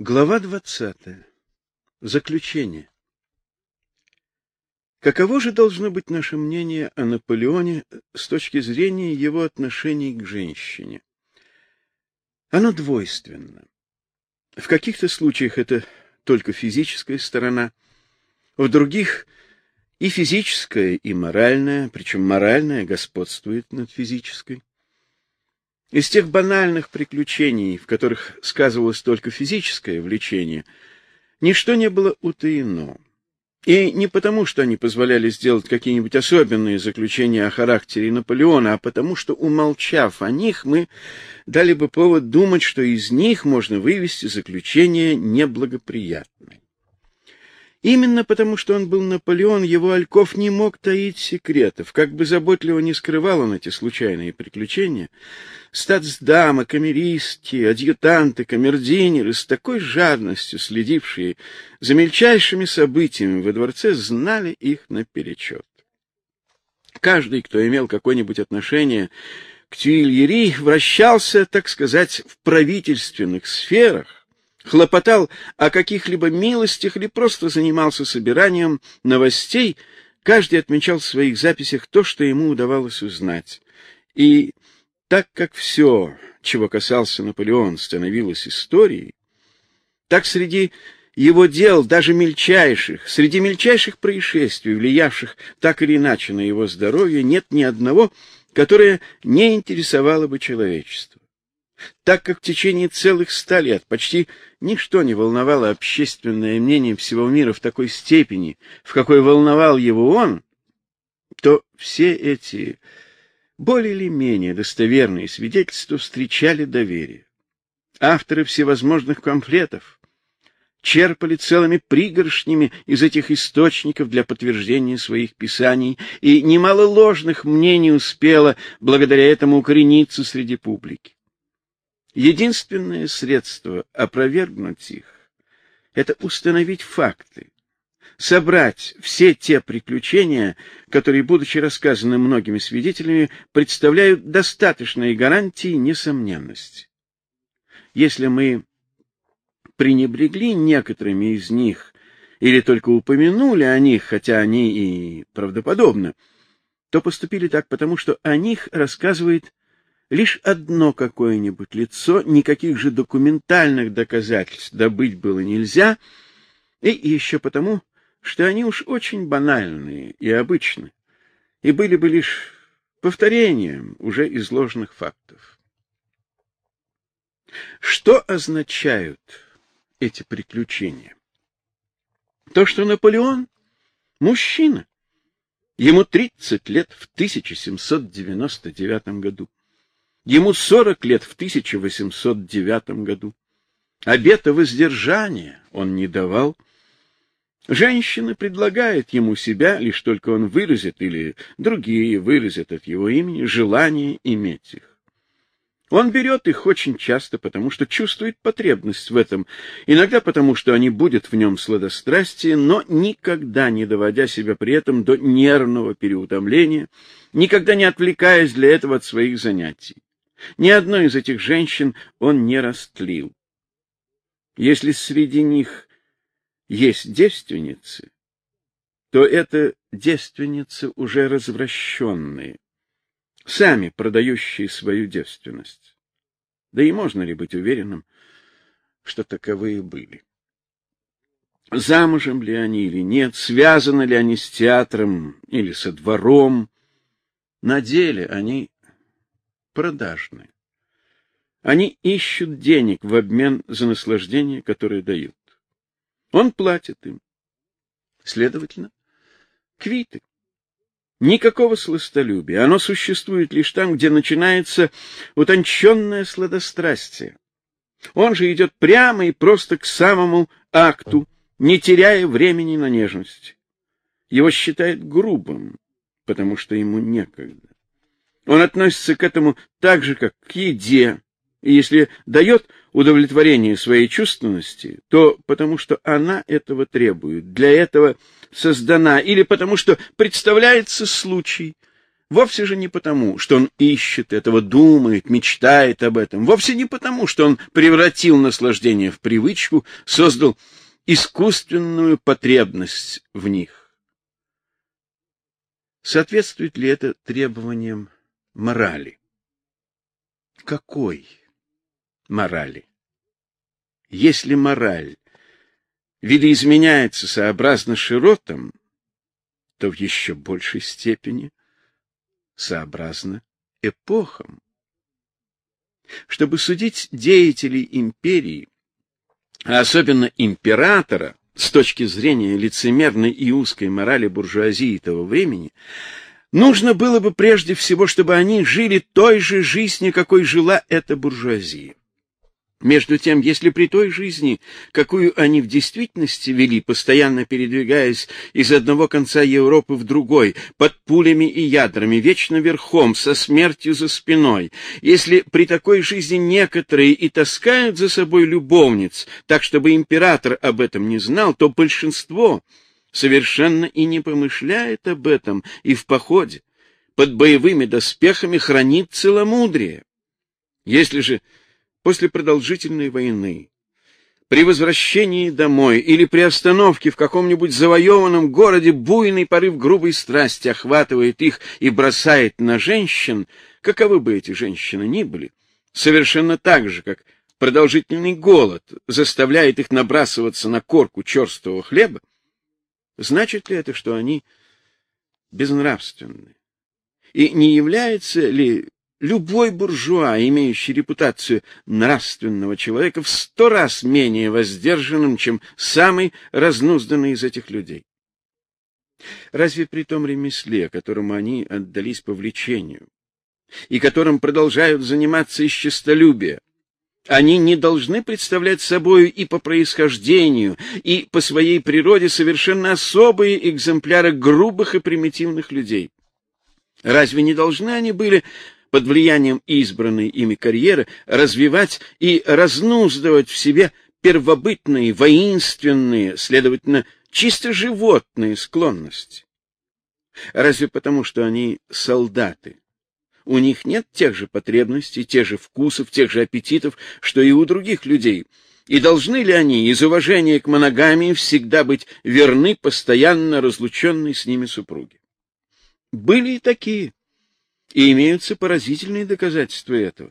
Глава двадцатая. Заключение. Каково же должно быть наше мнение о Наполеоне с точки зрения его отношений к женщине? Оно двойственно. В каких-то случаях это только физическая сторона, в других и физическая, и моральная, причем моральная господствует над физической. Из тех банальных приключений, в которых сказывалось только физическое влечение, ничто не было утаено. И не потому, что они позволяли сделать какие-нибудь особенные заключения о характере Наполеона, а потому, что, умолчав о них, мы дали бы повод думать, что из них можно вывести заключение неблагоприятное. Именно потому, что он был Наполеон, его Альков не мог таить секретов. Как бы заботливо не скрывал он эти случайные приключения, статсдамы, камеристки, адъютанты, камердинеры с такой жадностью следившие за мельчайшими событиями во дворце знали их наперечет. Каждый, кто имел какое-нибудь отношение к Тюильери, вращался, так сказать, в правительственных сферах, хлопотал о каких-либо милостях или просто занимался собиранием новостей, каждый отмечал в своих записях то, что ему удавалось узнать. И так как все, чего касался Наполеон, становилось историей, так среди его дел, даже мельчайших, среди мельчайших происшествий, влиявших так или иначе на его здоровье, нет ни одного, которое не интересовало бы человечество так как в течение целых ста лет почти ничто не волновало общественное мнение всего мира в такой степени, в какой волновал его он, то все эти более или менее достоверные свидетельства встречали доверие. Авторы всевозможных памфлетов черпали целыми пригоршнями из этих источников для подтверждения своих писаний, и немало ложных мнений успело благодаря этому укорениться среди публики. Единственное средство опровергнуть их — это установить факты, собрать все те приключения, которые, будучи рассказаны многими свидетелями, представляют достаточные гарантии несомненности. Если мы пренебрегли некоторыми из них или только упомянули о них, хотя они и правдоподобны, то поступили так потому, что о них рассказывает лишь одно какое-нибудь лицо, никаких же документальных доказательств добыть было нельзя, и еще потому, что они уж очень банальные и обычны, и были бы лишь повторением уже изложенных фактов. Что означают эти приключения? То, что Наполеон — мужчина. Ему 30 лет в 1799 году. Ему сорок лет в 1809 году. Обета воздержания он не давал. Женщина предлагает ему себя, лишь только он выразит или другие выразят от его имени желание иметь их. Он берет их очень часто, потому что чувствует потребность в этом, иногда потому, что они будут в нем сладострастие, но никогда не доводя себя при этом до нервного переутомления, никогда не отвлекаясь для этого от своих занятий. Ни одной из этих женщин он не растлил. Если среди них есть девственницы, то это девственницы уже развращенные, сами продающие свою девственность. Да и можно ли быть уверенным, что таковые были? Замужем ли они или нет, связаны ли они с театром или со двором, на деле они продажны. Они ищут денег в обмен за наслаждение, которое дают. Он платит им. Следовательно, квиты. Никакого сластолюбия. Оно существует лишь там, где начинается утонченное сладострастие. Он же идет прямо и просто к самому акту, не теряя времени на нежность. Его считают грубым, потому что ему некогда. Он относится к этому так же, как к еде, и если дает удовлетворение своей чувственности, то потому что она этого требует, для этого создана, или потому что представляется случай, Вовсе же не потому, что он ищет этого, думает, мечтает об этом. Вовсе не потому, что он превратил наслаждение в привычку, создал искусственную потребность в них. Соответствует ли это требованиям морали? Какой морали? Если мораль видоизменяется сообразно широтам, то в еще большей степени сообразно эпохам. Чтобы судить деятелей империи, а особенно императора, с точки зрения лицемерной и узкой морали буржуазии того времени, нужно было бы прежде всего, чтобы они жили той же жизнью, какой жила эта буржуазия. Между тем, если при той жизни, какую они в действительности вели, постоянно передвигаясь из одного конца Европы в другой, под пулями и ядрами, вечно верхом, со смертью за спиной, если при такой жизни некоторые и таскают за собой любовниц, так чтобы император об этом не знал, то большинство совершенно и не помышляет об этом и в походе под боевыми доспехами хранит целомудрие. Если же после продолжительной войны, при возвращении домой или при остановке в каком-нибудь завоеванном городе буйный порыв грубой страсти охватывает их и бросает на женщин, каковы бы эти женщины ни были, совершенно так же, как продолжительный голод заставляет их набрасываться на корку черствого хлеба, значит ли это, что они безнравственны? И не является ли Любой буржуа, имеющий репутацию нравственного человека, в сто раз менее воздержанным, чем самый разнузданный из этих людей. Разве при том ремесле, которому они отдались по влечению, и которым продолжают заниматься из честолюбия, они не должны представлять собою и по происхождению, и по своей природе совершенно особые экземпляры грубых и примитивных людей? Разве не должны они были под влиянием избранной ими карьеры развивать и разнуздывать в себе первобытные, воинственные, следовательно, чисто животные склонности. Разве потому, что они солдаты? У них нет тех же потребностей, тех же вкусов, тех же аппетитов, что и у других людей. И должны ли они из уважения к моногамии всегда быть верны постоянно разлученной с ними супруге? Были и такие, и имеются поразительные доказательства этого.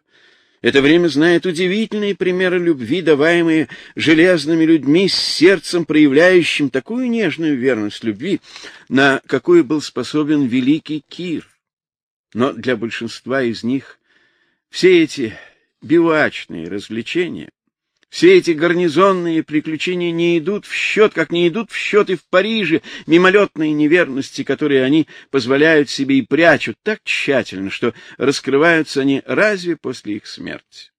Это время знает удивительные примеры любви, даваемые железными людьми с сердцем, проявляющим такую нежную верность любви, на какую был способен великий Кир. Но для большинства из них все эти бивачные развлечения все эти гарнизонные приключения не идут в счет, как не идут в счет и в Париже мимолетные неверности, которые они позволяют себе и прячут так тщательно, что раскрываются они разве после их смерти.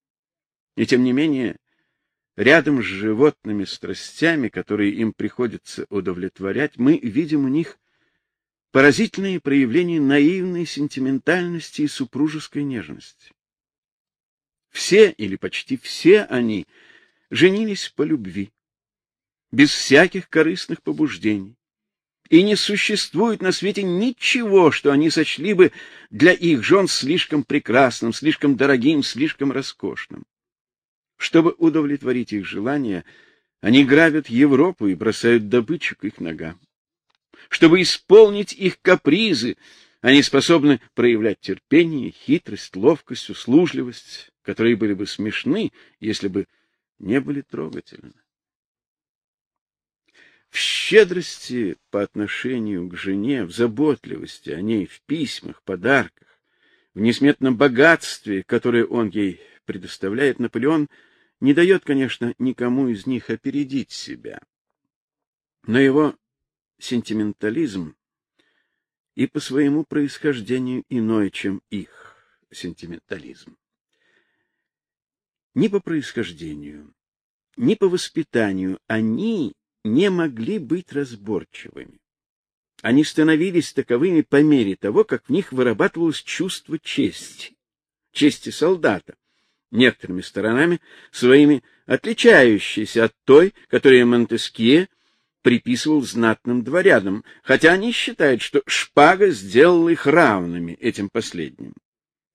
И тем не менее, рядом с животными страстями, которые им приходится удовлетворять, мы видим у них поразительные проявления наивной сентиментальности и супружеской нежности. Все или почти все они — женились по любви, без всяких корыстных побуждений. И не существует на свете ничего, что они сочли бы для их жен слишком прекрасным, слишком дорогим, слишком роскошным. Чтобы удовлетворить их желания, они грабят Европу и бросают добычу к их ногам. Чтобы исполнить их капризы, они способны проявлять терпение, хитрость, ловкость, услужливость, которые были бы смешны, если бы не были трогательны. В щедрости по отношению к жене, в заботливости о ней, в письмах, подарках, в несметном богатстве, которое он ей предоставляет, Наполеон не дает, конечно, никому из них опередить себя. Но его сентиментализм и по своему происхождению иной, чем их сентиментализм ни по происхождению, ни по воспитанию они не могли быть разборчивыми. Они становились таковыми по мере того, как в них вырабатывалось чувство чести, чести солдата, некоторыми сторонами своими отличающейся от той, которую Монтескье приписывал знатным дворянам, хотя они считают, что шпага сделала их равными этим последним.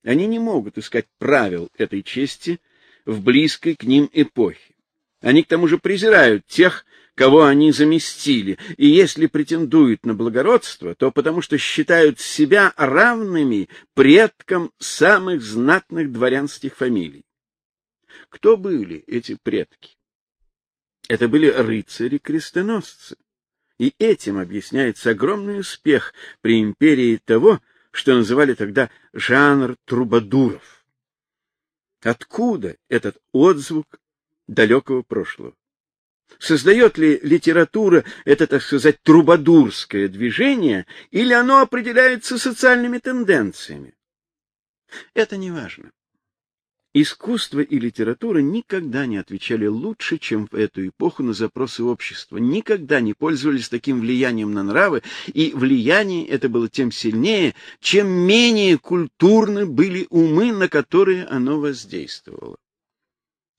Они не могут искать правил этой чести в близкой к ним эпохе. Они к тому же презирают тех, кого они заместили, и если претендуют на благородство, то потому что считают себя равными предкам самых знатных дворянских фамилий. Кто были эти предки? Это были рыцари-крестоносцы. И этим объясняется огромный успех при империи того, что называли тогда жанр трубадуров. Откуда этот отзвук далекого прошлого? Создает ли литература это, так сказать, трубадурское движение, или оно определяется социальными тенденциями? Это не важно. Искусство и литература никогда не отвечали лучше, чем в эту эпоху на запросы общества, никогда не пользовались таким влиянием на нравы, и влияние это было тем сильнее, чем менее культурны были умы, на которые оно воздействовало.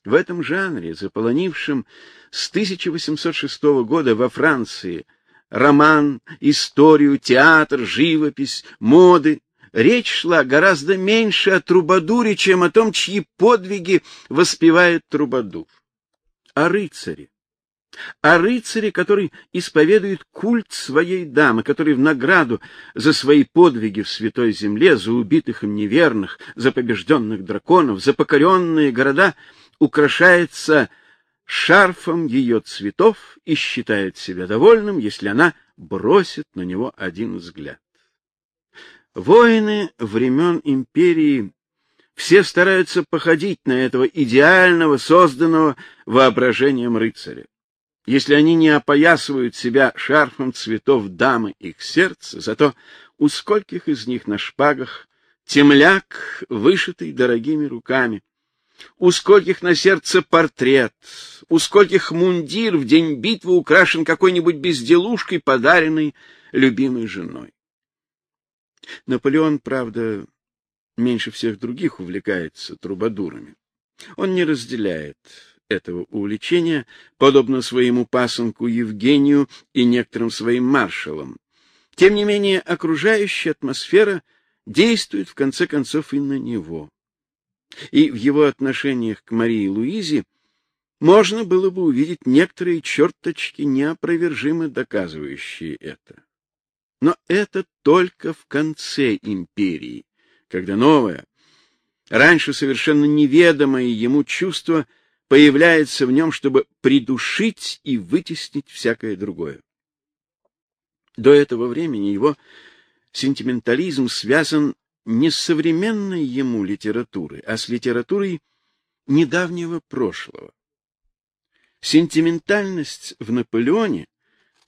В этом жанре, заполонившем с 1806 года во Франции роман, историю, театр, живопись, моды, речь шла гораздо меньше о трубадуре, чем о том, чьи подвиги воспевает трубадур. О рыцаре. О рыцаре, который исповедует культ своей дамы, который в награду за свои подвиги в святой земле, за убитых им неверных, за побежденных драконов, за покоренные города, украшается шарфом ее цветов и считает себя довольным, если она бросит на него один взгляд. Воины времен империи все стараются походить на этого идеального, созданного воображением рыцаря. Если они не опоясывают себя шарфом цветов дамы их сердца, зато у скольких из них на шпагах темляк, вышитый дорогими руками, у скольких на сердце портрет, у скольких мундир в день битвы украшен какой-нибудь безделушкой, подаренной любимой женой. Наполеон, правда, меньше всех других увлекается трубадурами. Он не разделяет этого увлечения, подобно своему пасынку Евгению и некоторым своим маршалам. Тем не менее, окружающая атмосфера действует в конце концов и на него. И в его отношениях к Марии Луизе можно было бы увидеть некоторые черточки, неопровержимо доказывающие это. Но это только в конце империи, когда новое, раньше совершенно неведомое ему чувство появляется в нем, чтобы придушить и вытеснить всякое другое. До этого времени его сентиментализм связан не с современной ему литературой, а с литературой недавнего прошлого. Сентиментальность в Наполеоне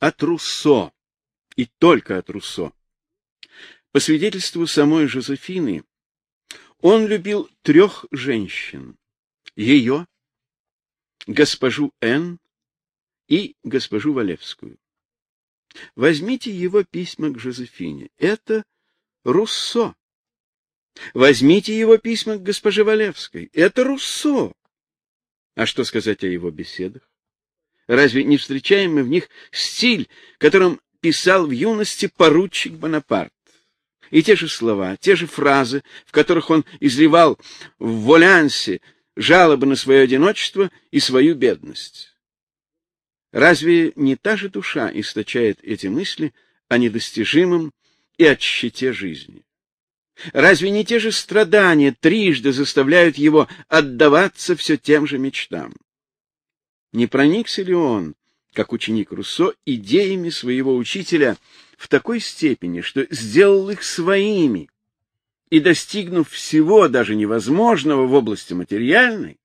от Руссо, и только от Руссо. По свидетельству самой Жозефины, он любил трех женщин: ее, госпожу Н и госпожу Валевскую. Возьмите его письма к Жозефине. Это Руссо. Возьмите его письма к госпоже Валевской. Это Руссо. А что сказать о его беседах? Разве не встречаем мы в них стиль, которым писал в юности поручик Бонапарт. И те же слова, те же фразы, в которых он изливал в волянсе жалобы на свое одиночество и свою бедность. Разве не та же душа источает эти мысли о недостижимом и о тщете жизни? Разве не те же страдания трижды заставляют его отдаваться все тем же мечтам? Не проникся ли он как ученик Руссо, идеями своего учителя в такой степени, что сделал их своими, и, достигнув всего даже невозможного в области материальной,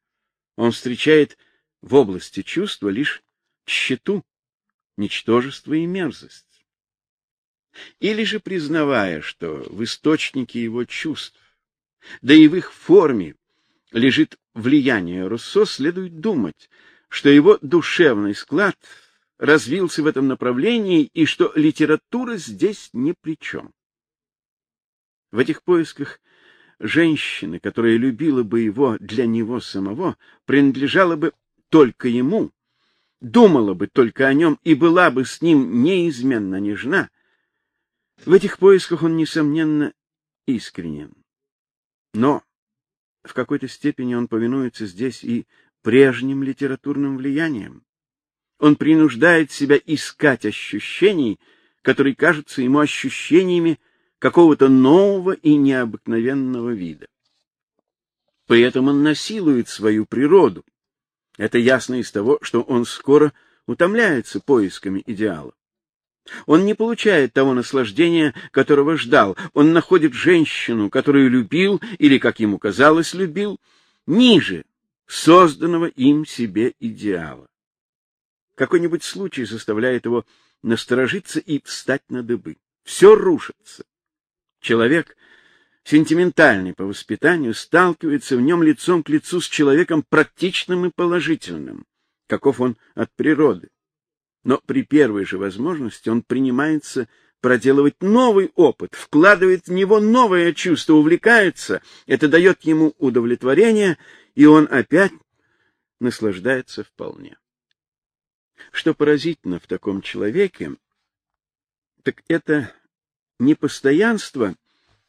он встречает в области чувства лишь тщету, ничтожество и мерзость. Или же признавая, что в источнике его чувств, да и в их форме лежит влияние Руссо, следует думать, что его душевный склад развился в этом направлении и что литература здесь ни при чем. В этих поисках женщины, которая любила бы его для него самого, принадлежала бы только ему, думала бы только о нем и была бы с ним неизменно нежна, в этих поисках он, несомненно, искренен. Но в какой-то степени он повинуется здесь и прежним литературным влиянием. Он принуждает себя искать ощущений, которые кажутся ему ощущениями какого-то нового и необыкновенного вида. При этом он насилует свою природу. Это ясно из того, что он скоро утомляется поисками идеала. Он не получает того наслаждения, которого ждал. Он находит женщину, которую любил или, как ему казалось, любил, ниже созданного им себе идеала. Какой-нибудь случай заставляет его насторожиться и встать на дыбы. Все рушится. Человек, сентиментальный по воспитанию, сталкивается в нем лицом к лицу с человеком практичным и положительным, каков он от природы. Но при первой же возможности он принимается проделывать новый опыт, вкладывает в него новое чувство, увлекается, это дает ему удовлетворение, и он опять наслаждается вполне. Что поразительно в таком человеке, так это не постоянство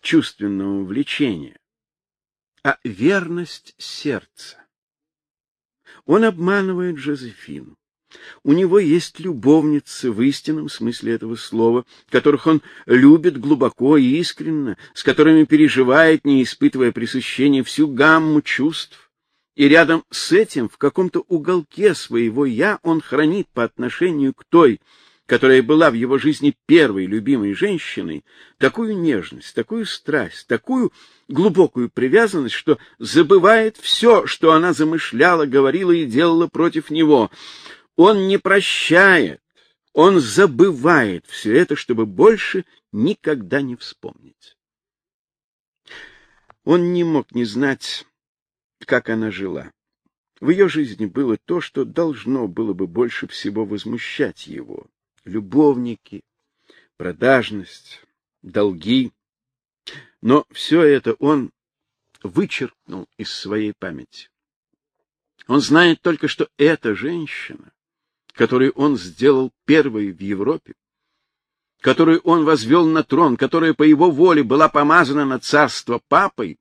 чувственного влечения, а верность сердца. Он обманывает Жозефину. У него есть любовницы в истинном смысле этого слова, которых он любит глубоко и искренно, с которыми переживает, не испытывая пресыщения, всю гамму чувств. И рядом с этим, в каком-то уголке своего «я», он хранит по отношению к той, которая была в его жизни первой любимой женщиной, такую нежность, такую страсть, такую глубокую привязанность, что забывает все, что она замышляла, говорила и делала против него. Он не прощает, он забывает все это, чтобы больше никогда не вспомнить. Он не мог не знать, как она жила. В ее жизни было то, что должно было бы больше всего возмущать его. Любовники, продажность, долги. Но все это он вычеркнул из своей памяти. Он знает только, что эта женщина которую он сделал первой в Европе, которую он возвел на трон, которая по его воле была помазана на царство папой,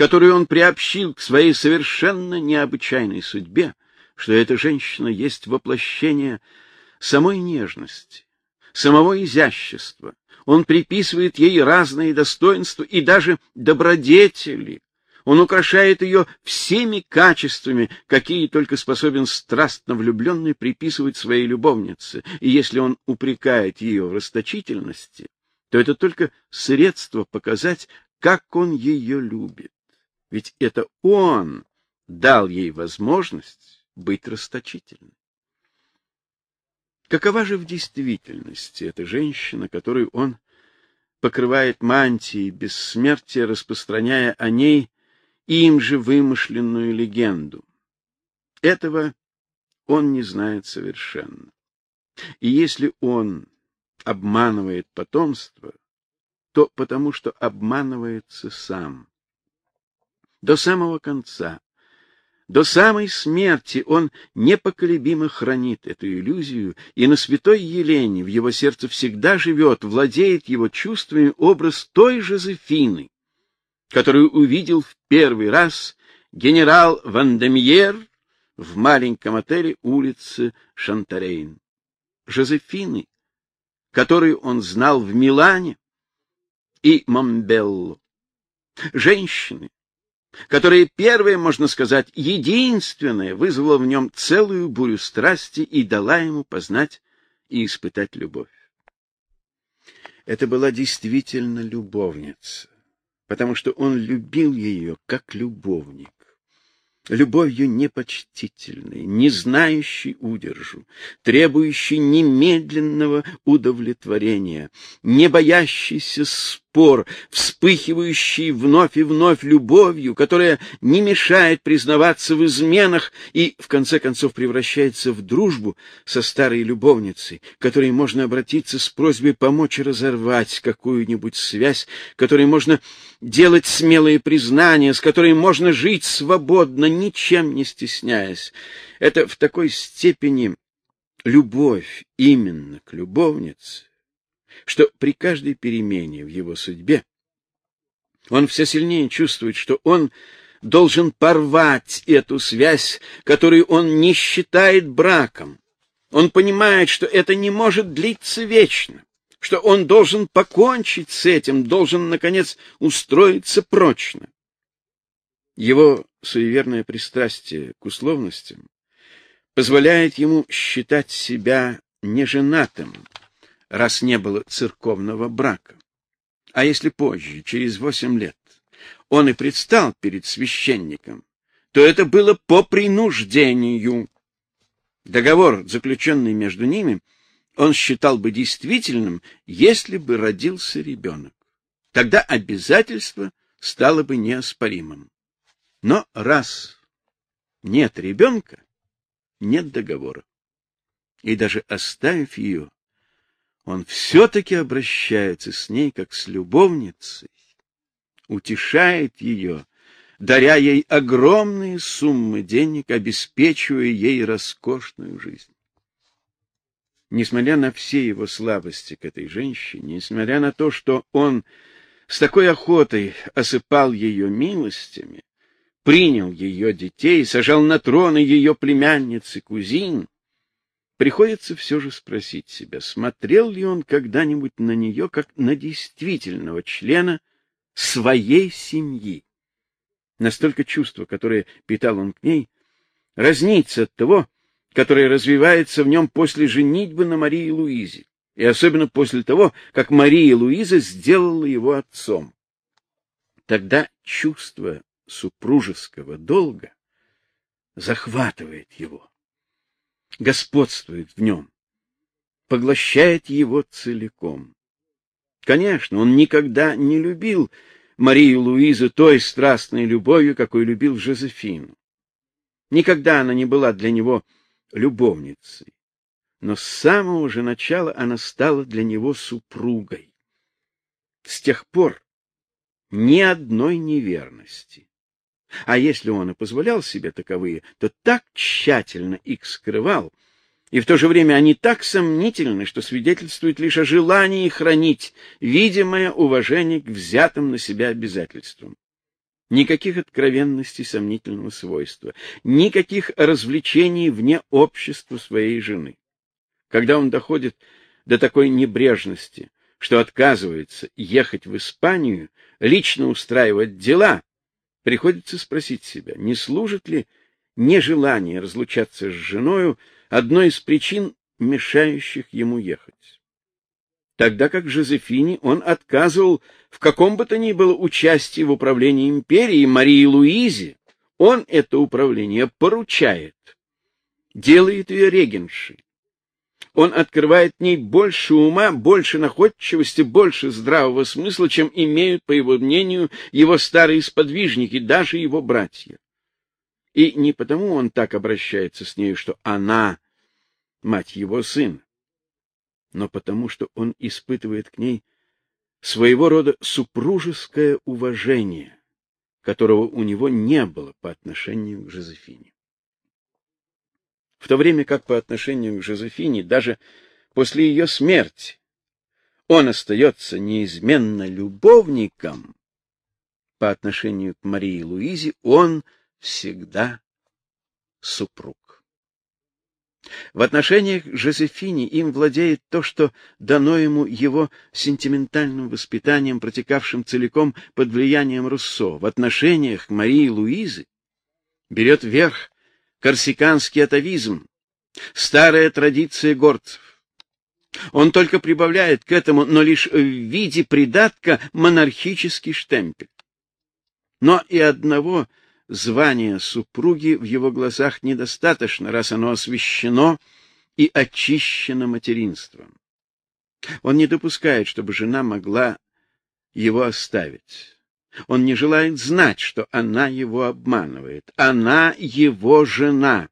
которую он приобщил к своей совершенно необычайной судьбе, что эта женщина есть воплощение самой нежности, самого изящества. Он приписывает ей разные достоинства и даже добродетели, он украшает ее всеми качествами, какие только способен страстно влюбленный приписывать своей любовнице. И если он упрекает ее в расточительности, то это только средство показать, как он ее любит. Ведь это он дал ей возможность быть расточительной. Какова же в действительности эта женщина, которую он покрывает мантией бессмертия, распространяя о ней им же вымышленную легенду. Этого он не знает совершенно. И если он обманывает потомство, то потому что обманывается сам. До самого конца, до самой смерти он непоколебимо хранит эту иллюзию, и на святой Елене в его сердце всегда живет, владеет его чувствами образ той Жозефины, которую увидел в первый раз генерал Вандемьер в маленьком отеле улицы Шантарейн. Жозефины, которую он знал в Милане и Момбелло. Женщины, которая первая, можно сказать, единственная, вызвала в нем целую бурю страсти и дала ему познать и испытать любовь. Это была действительно любовница потому что он любил ее как любовник любовью непочтительной, не знающей удержу, требующей немедленного удовлетворения, не боящейся спор, вспыхивающей вновь и вновь любовью, которая не мешает признаваться в изменах и, в конце концов, превращается в дружбу со старой любовницей, которой можно обратиться с просьбой помочь разорвать какую-нибудь связь, которой можно делать смелые признания, с которой можно жить свободно, ничем не стесняясь. Это в такой степени любовь именно к любовнице, что при каждой перемене в его судьбе он все сильнее чувствует, что он должен порвать эту связь, которую он не считает браком. Он понимает, что это не может длиться вечно, что он должен покончить с этим, должен, наконец, устроиться прочно. Его суеверное пристрастие к условностям позволяет ему считать себя неженатым, раз не было церковного брака. А если позже, через восемь лет, он и предстал перед священником, то это было по принуждению. Договор, заключенный между ними, он считал бы действительным, если бы родился ребенок. Тогда обязательство стало бы неоспоримым. Но раз нет ребенка, нет договора. И даже оставив ее, он все-таки обращается с ней как с любовницей, утешает ее, даря ей огромные суммы денег, обеспечивая ей роскошную жизнь. Несмотря на все его слабости к этой женщине, несмотря на то, что он с такой охотой осыпал ее милостями, принял ее детей, сажал на троны ее племянниц и кузин, приходится все же спросить себя, смотрел ли он когда-нибудь на нее как на действительного члена своей семьи. Настолько чувство, которое питал он к ней, разнится от того, которое развивается в нем после женитьбы на Марии Луизе, и особенно после того, как Мария Луиза сделала его отцом. Тогда чувство супружеского долга захватывает его, господствует в нем, поглощает его целиком. Конечно, он никогда не любил Марию Луизу той страстной любовью, какой любил Жозефину. Никогда она не была для него любовницей, но с самого же начала она стала для него супругой. С тех пор ни одной неверности. А если он и позволял себе таковые, то так тщательно их скрывал, и в то же время они так сомнительны, что свидетельствуют лишь о желании хранить видимое уважение к взятым на себя обязательствам. Никаких откровенностей сомнительного свойства, никаких развлечений вне общества своей жены. Когда он доходит до такой небрежности, что отказывается ехать в Испанию, лично устраивать дела, приходится спросить себя, не служит ли нежелание разлучаться с женою одной из причин, мешающих ему ехать. Тогда как Жозефине он отказывал в каком бы то ни было участии в управлении империей Марии Луизе, он это управление поручает, делает ее регеншей. Он открывает в ней больше ума, больше находчивости, больше здравого смысла, чем имеют, по его мнению, его старые сподвижники, даже его братья. И не потому он так обращается с нею, что она мать его сына, но потому что он испытывает к ней своего рода супружеское уважение, которого у него не было по отношению к Жозефине. В то время как по отношению к Жозефине даже после ее смерти он остается неизменно любовником, по отношению к Марии Луизе он всегда супруг. В отношениях к Жозефине им владеет то, что дано ему его сентиментальным воспитанием, протекавшим целиком под влиянием Руссо. В отношениях к Марии Луизы берет верх корсиканский атовизм, старая традиция горцев. Он только прибавляет к этому, но лишь в виде придатка монархический штемпель. Но и одного звания супруги в его глазах недостаточно, раз оно освящено и очищено материнством. Он не допускает, чтобы жена могла его оставить. Он не желает знать, что она его обманывает. Она его жена.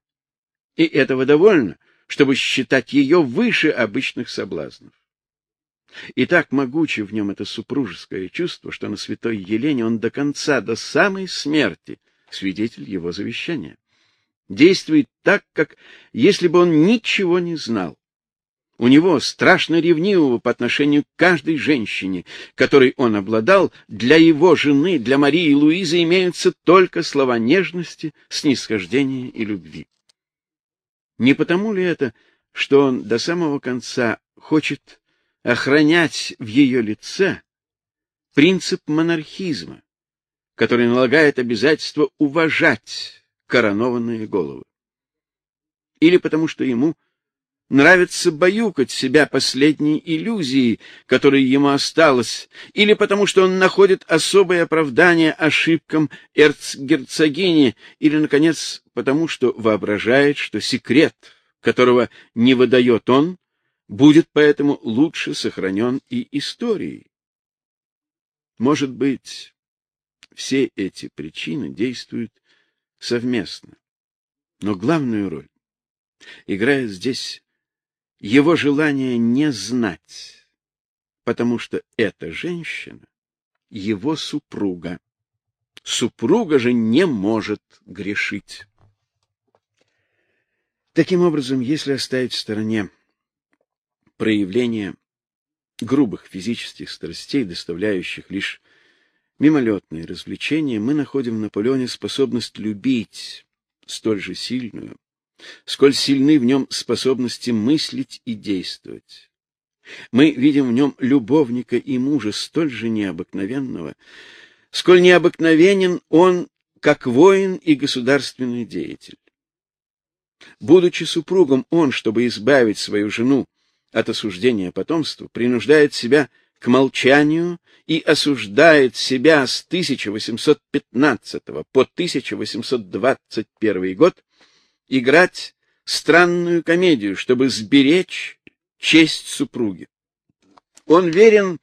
И этого довольно, чтобы считать ее выше обычных соблазнов. И так могуче в нем это супружеское чувство, что на святой Елене он до конца, до самой смерти свидетель его завещания. действует так, как если бы он ничего не знал. У него, страшно ревнивого по отношению к каждой женщине, которой он обладал, для его жены, для Марии и Луизы имеются только слова нежности, снисхождения и любви. Не потому ли это, что он до самого конца хочет охранять в ее лице принцип монархизма, который налагает обязательство уважать коронованные головы? Или потому что ему нравится баюкать себя последней иллюзией, которая ему осталась, или потому что он находит особое оправдание ошибкам эрцгерцогини, или, наконец, потому что воображает, что секрет, которого не выдает он, будет поэтому лучше сохранен и историей. Может быть, все эти причины действуют совместно, но главную роль играет здесь его желание не знать, потому что эта женщина его супруга. Супруга же не может грешить. Таким образом, если оставить в стороне проявление грубых физических страстей, доставляющих лишь мимолетные развлечения, мы находим в Наполеоне способность любить столь же сильную, сколь сильны в нем способности мыслить и действовать. Мы видим в нем любовника и мужа столь же необыкновенного, сколь необыкновенен он как воин и государственный деятель. Будучи супругом, он, чтобы избавить свою жену от осуждения потомства, принуждает себя к молчанию и осуждает себя с 1815 по 1821 год играть странную комедию, чтобы сберечь честь супруги. Он верен,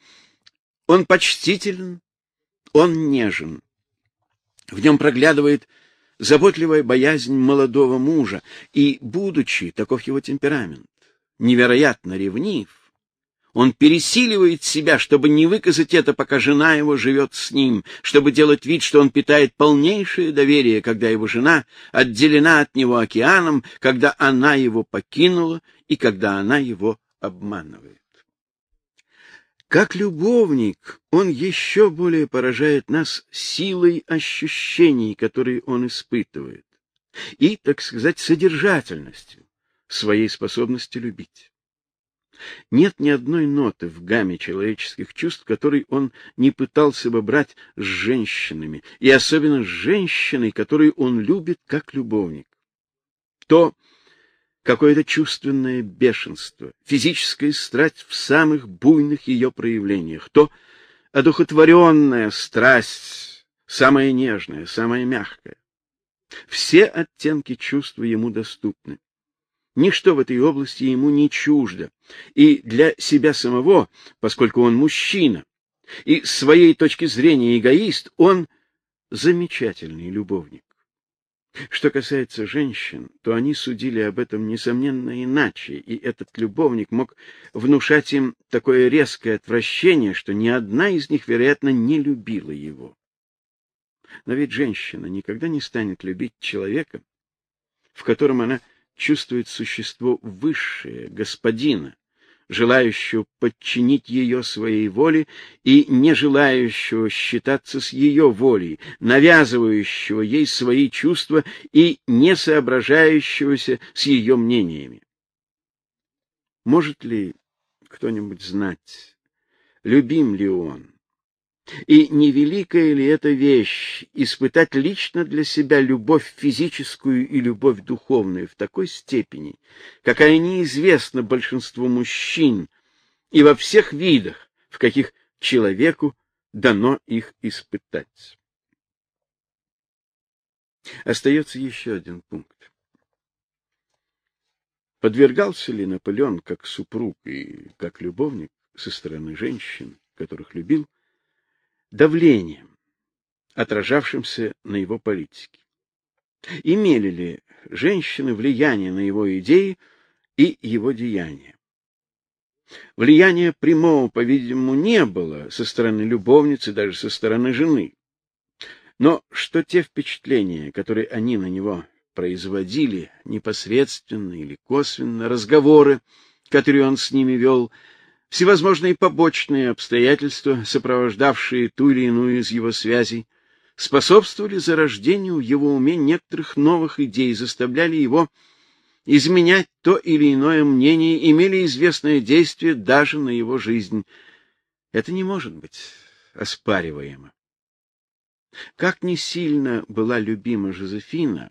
он почтителен, он нежен. В нем проглядывает заботливая боязнь молодого мужа, и, будучи, таков его темперамент, невероятно ревнив, он пересиливает себя, чтобы не выказать это, пока жена его живет с ним, чтобы делать вид, что он питает полнейшее доверие, когда его жена отделена от него океаном, когда она его покинула и когда она его обманывает. Как любовник, он еще более поражает нас силой ощущений, которые он испытывает, и, так сказать, содержательностью своей способности любить. Нет ни одной ноты в гамме человеческих чувств, которой он не пытался бы брать с женщинами, и особенно с женщиной, которую он любит как любовник. То какое-то чувственное бешенство, физическая страсть в самых буйных ее проявлениях, то одухотворенная страсть, самая нежная, самая мягкая. Все оттенки чувства ему доступны. Ничто в этой области ему не чуждо. И для себя самого, поскольку он мужчина, и с своей точки зрения эгоист, он замечательный любовник. Что касается женщин, то они судили об этом несомненно иначе, и этот любовник мог внушать им такое резкое отвращение, что ни одна из них, вероятно, не любила его. Но ведь женщина никогда не станет любить человека, в котором она чувствует существо высшее, господина, желающего подчинить ее своей воле и не желающего считаться с ее волей, навязывающего ей свои чувства и не соображающегося с ее мнениями. Может ли кто-нибудь знать, любим ли он? И невеликая ли эта вещь испытать лично для себя любовь физическую и любовь духовную в такой степени, какая неизвестна большинству мужчин и во всех видах, в каких человеку дано их испытать. Остается еще один пункт. Подвергался ли Наполеон как супруг и как любовник со стороны женщин, которых любил, давлением, отражавшимся на его политике. Имели ли женщины влияние на его идеи и его деяния? Влияния прямого, по-видимому, не было со стороны любовницы, даже со стороны жены. Но что те впечатления, которые они на него производили непосредственно или косвенно разговоры, которые он с ними вел, всевозможные побочные обстоятельства, сопровождавшие ту или иную из его связей, способствовали зарождению его уме некоторых новых идей, заставляли его изменять то или иное мнение, имели известное действие даже на его жизнь. Это не может быть оспариваемо. Как ни сильно была любима Жозефина,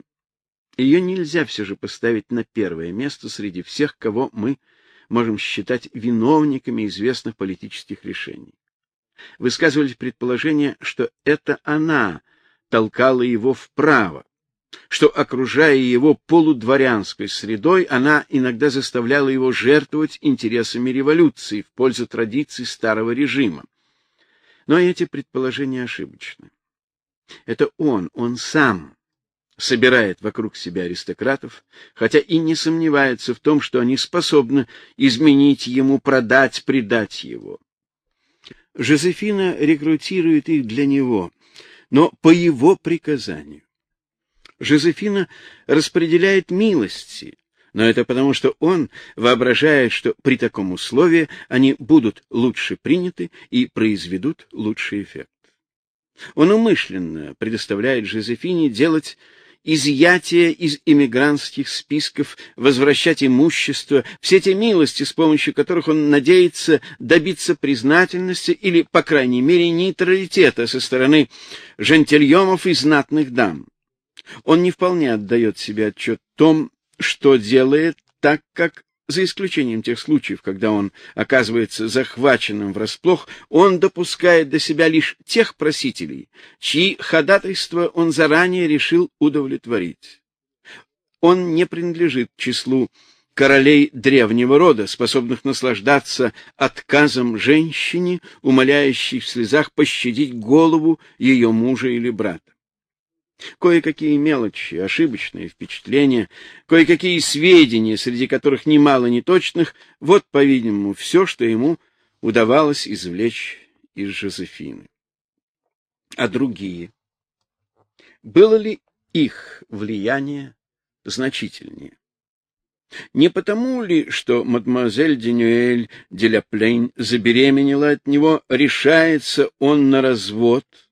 ее нельзя все же поставить на первое место среди всех, кого мы можем считать виновниками известных политических решений. Высказывались предположения, что это она толкала его вправо, что, окружая его полудворянской средой, она иногда заставляла его жертвовать интересами революции в пользу традиций старого режима. Но эти предположения ошибочны. Это он, он сам собирает вокруг себя аристократов, хотя и не сомневается в том, что они способны изменить ему, продать, предать его. Жозефина рекрутирует их для него, но по его приказанию. Жозефина распределяет милости, но это потому, что он воображает, что при таком условии они будут лучше приняты и произведут лучший эффект. Он умышленно предоставляет Жозефине делать изъятие из иммигрантских списков, возвращать имущество, все те милости, с помощью которых он надеется добиться признательности или, по крайней мере, нейтралитета со стороны жентильемов и знатных дам. Он не вполне отдает себе отчет в том, что делает, так как за исключением тех случаев, когда он оказывается захваченным врасплох, он допускает до себя лишь тех просителей, чьи ходатайства он заранее решил удовлетворить. Он не принадлежит числу королей древнего рода, способных наслаждаться отказом женщине, умоляющей в слезах пощадить голову ее мужа или брата. Кое-какие мелочи, ошибочные впечатления, кое-какие сведения, среди которых немало неточных, вот, по-видимому, все, что ему удавалось извлечь из Жозефины. А другие? Было ли их влияние значительнее? Не потому ли, что мадемуазель Денюэль де ля Плейн забеременела от него, решается он на развод —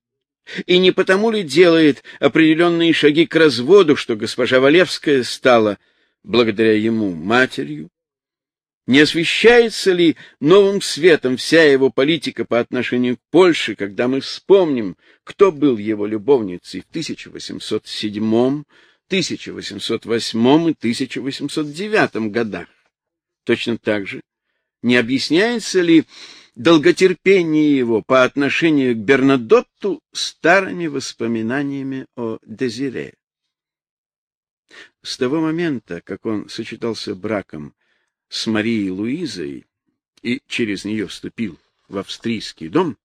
и не потому ли делает определенные шаги к разводу, что госпожа Валевская стала, благодаря ему, матерью? Не освещается ли новым светом вся его политика по отношению к Польше, когда мы вспомним, кто был его любовницей в 1807, 1808 и 1809 годах? Точно так же не объясняется ли долготерпение его по отношению к Бернадотту старыми воспоминаниями о Дезире. С того момента, как он сочетался браком с Марией Луизой и через нее вступил в австрийский дом,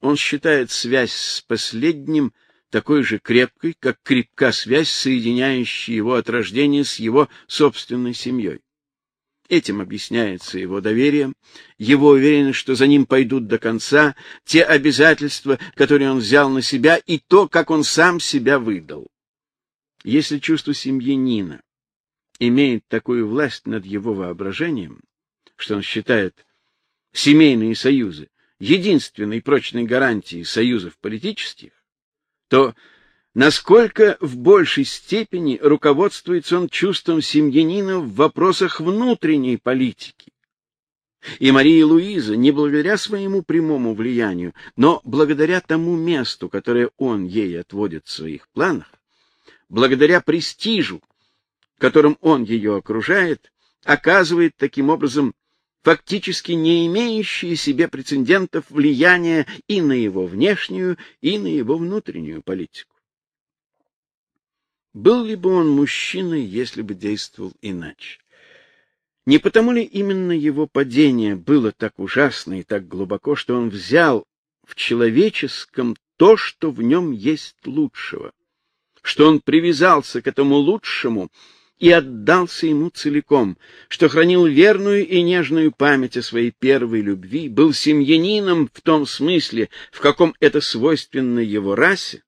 он считает связь с последним такой же крепкой, как крепка связь, соединяющая его от рождения с его собственной семьей. Этим объясняется его доверие, его уверенность, что за ним пойдут до конца, те обязательства, которые он взял на себя, и то, как он сам себя выдал. Если чувство семьянина имеет такую власть над его воображением, что он считает семейные союзы единственной прочной гарантией союзов политических, то насколько в большей степени руководствуется он чувством семьянина в вопросах внутренней политики. И Мария Луиза, не благодаря своему прямому влиянию, но благодаря тому месту, которое он ей отводит в своих планах, благодаря престижу, которым он ее окружает, оказывает таким образом фактически не имеющие себе прецедентов влияния и на его внешнюю, и на его внутреннюю политику. Был ли бы он мужчиной, если бы действовал иначе? Не потому ли именно его падение было так ужасно и так глубоко, что он взял в человеческом то, что в нем есть лучшего, что он привязался к этому лучшему и отдался ему целиком, что хранил верную и нежную память о своей первой любви, был семьянином в том смысле, в каком это свойственно его расе,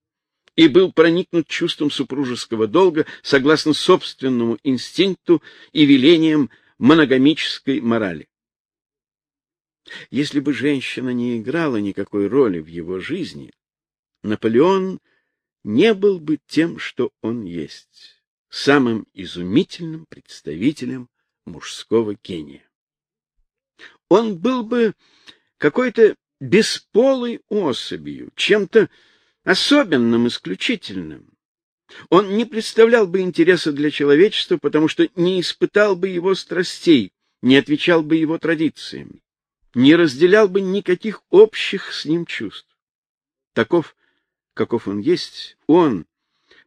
и был проникнут чувством супружеского долга согласно собственному инстинкту и велениям моногамической морали. Если бы женщина не играла никакой роли в его жизни, Наполеон не был бы тем, что он есть, самым изумительным представителем мужского гения. Он был бы какой-то бесполой особью, чем-то особенным, исключительным. Он не представлял бы интереса для человечества, потому что не испытал бы его страстей, не отвечал бы его традициям, не разделял бы никаких общих с ним чувств. Таков, каков он есть, он,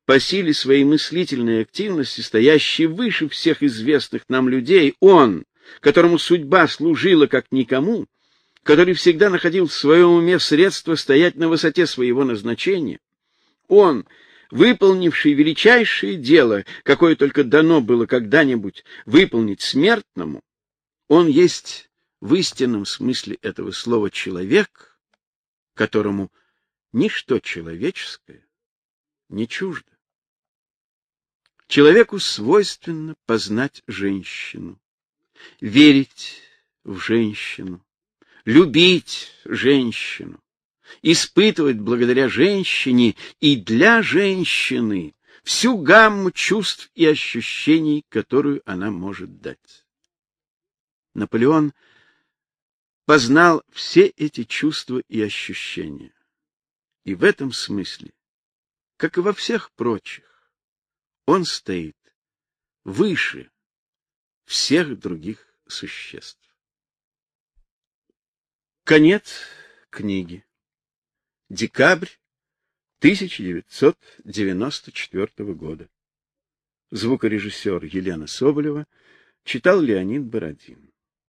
по силе своей мыслительной активности, стоящий выше всех известных нам людей, он, которому судьба служила как никому, который всегда находил в своем уме средства стоять на высоте своего назначения, он, выполнивший величайшее дело, какое только дано было когда-нибудь выполнить смертному, он есть в истинном смысле этого слова человек, которому ничто человеческое не чуждо. Человеку свойственно познать женщину, верить в женщину, любить женщину, испытывать благодаря женщине и для женщины всю гамму чувств и ощущений, которую она может дать. Наполеон познал все эти чувства и ощущения. И в этом смысле, как и во всех прочих, он стоит выше всех других существ. Конец книги. Декабрь 1994 года. Звукорежиссер Елена Соболева читал Леонид Бородин.